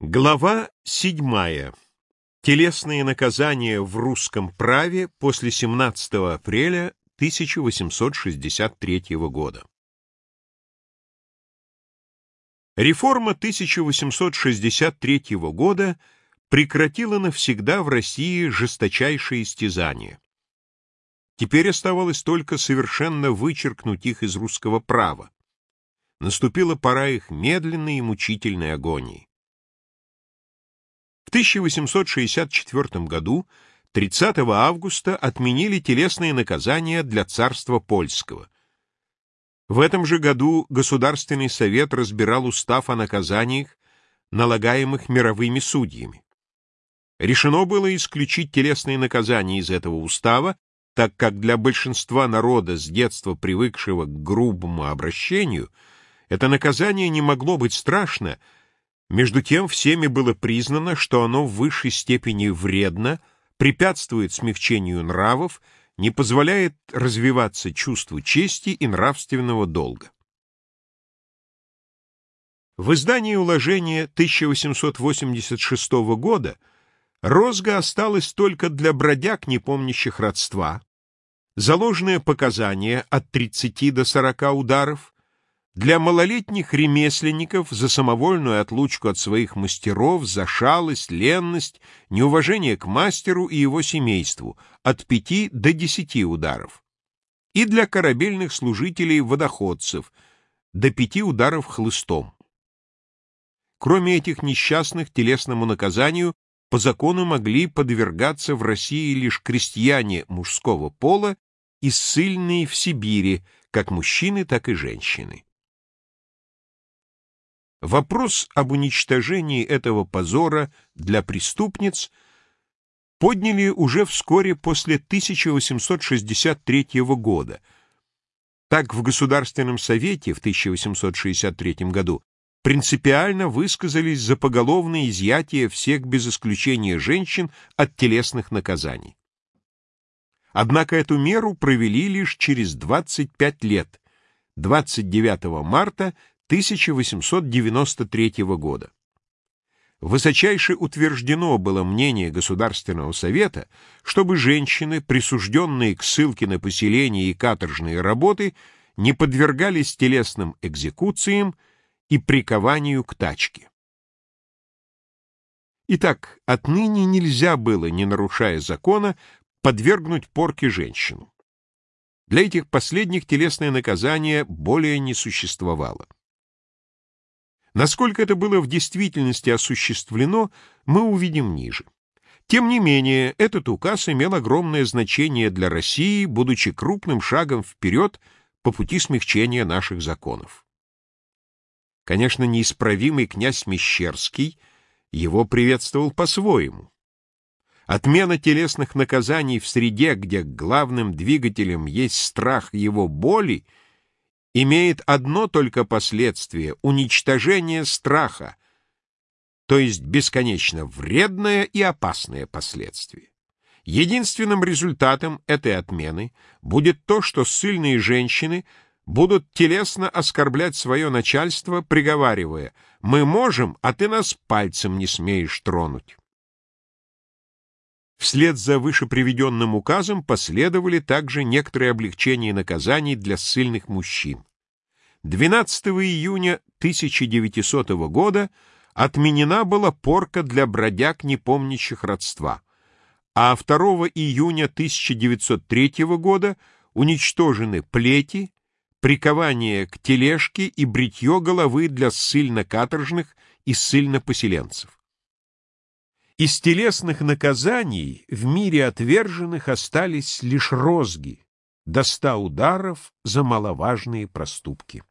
Глава седьмая. Телесные наказания в русском праве после 17 апреля 1863 года. Реформа 1863 года прекратила навсегда в России жесточайшие истязания. Теперь оставалось только совершенно вычеркнуть их из русского права. Наступила пора их медленной и мучительной агонии. В 1864 году 30 августа отменили телесные наказания для царства польского. В этом же году Государственный совет разбирал устав о наказаниях, налагаемых мировыми судьями. Решено было исключить телесные наказания из этого устава, так как для большинства народа, с детства привыкшего к грубому обращению, это наказание не могло быть страшно, между тем всеми было признано, что оно в высшей степени вредно, препятствует смягчению нравов, не позволяет развиваться чувству чести и нравственного долга. В издании уложения 1886 года розга осталась только для бродяг, не помнящих родства, заложенное показание от 30 до 40 ударов, для малолетних ремесленников за самовольную отлучку от своих мастеров, за шалость, ленность, неуважение к мастеру и его семейству от пяти до десяти ударов. И для корабельных служителей-водоходцев до пяти ударов хлыстом. Кроме этих несчастных телесному наказанию по закону могли подвергаться в России лишь крестьяне мужского пола и ссыльные в Сибири, как мужчины, так и женщины. Вопрос об уничтожении этого позора для преступниц подняли уже вскоре после 1863 года. Так в Государственном совете в 1863 году принципиально высказались за поголовное изъятие всех без исключения женщин от телесных наказаний. Однако эту меру провели лишь через 25 лет, 29 марта 1893 года. Высочайше утверждено было мнение Государственного совета, чтобы женщины, присужденные к ссылке на поселение и каторжные работы, не подвергались телесным экзекуциям и прикованию к тачке. Итак, отныне нельзя было, не нарушая закона, подвергнуть порке женщину. Для этих последних телесное наказание более не существовало. Насколько это было в действительности осуществлено, мы увидим ниже. Тем не менее, этот указ имел огромное значение для России, будучи крупным шагом вперед по пути смягчения наших законов. Конечно, неисправимый князь Мещерский его приветствовал по-своему. Отмена телесных наказаний в среде, где главным двигателем есть страх его боли, имеет одно только последствие — уничтожение страха, то есть бесконечно вредное и опасное последствие. Единственным результатом этой отмены будет то, что ссыльные женщины будут телесно оскорблять свое начальство, приговаривая «Мы можем, а ты нас пальцем не смеешь тронуть». Вслед за вышеприведенным указом последовали также некоторые облегчения наказаний для ссыльных мужчин. 12 июня 1900 года отменена была порка для бродяг, не помнящих родства, а 2 июня 1903 года уничтожены плети, прикование к тележке и бритье головы для ссыльно-каторжных и ссыльно-поселенцев. Из телесных наказаний в мире отверженных остались лишь розги, до ста ударов за маловажные проступки.